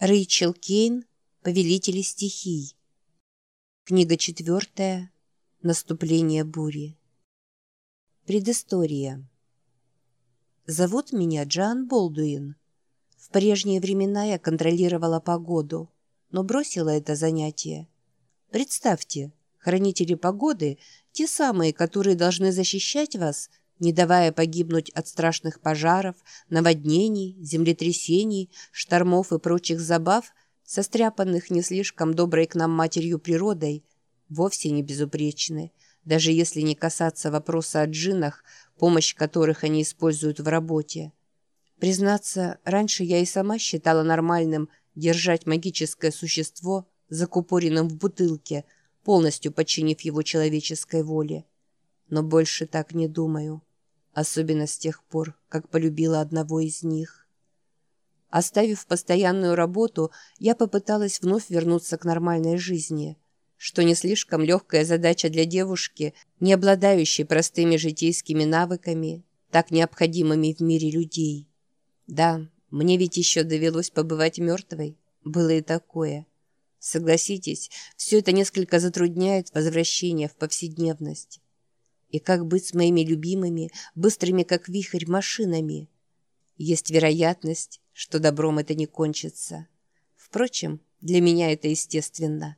Рэйчел Кейн «Повелители стихий». Книга четвертая. Наступление бури. Предыстория. Зовут меня Джоан Болдуин. В прежние времена я контролировала погоду, но бросила это занятие. Представьте, хранители погоды – те самые, которые должны защищать вас – не давая погибнуть от страшных пожаров, наводнений, землетрясений, штормов и прочих забав, состряпанных не слишком доброй к нам матерью природой, вовсе не безупречны, даже если не касаться вопроса о джиннах, помощь которых они используют в работе. Признаться, раньше я и сама считала нормальным держать магическое существо закупоренным в бутылке, полностью подчинив его человеческой воле. Но больше так не думаю особенно с тех пор, как полюбила одного из них. Оставив постоянную работу, я попыталась вновь вернуться к нормальной жизни, что не слишком легкая задача для девушки, не обладающей простыми житейскими навыками, так необходимыми в мире людей. Да, мне ведь еще довелось побывать мертвой, было и такое. Согласитесь, все это несколько затрудняет возвращение в повседневность. И как быть с моими любимыми, быстрыми как вихрь, машинами? Есть вероятность, что добром это не кончится. Впрочем, для меня это естественно.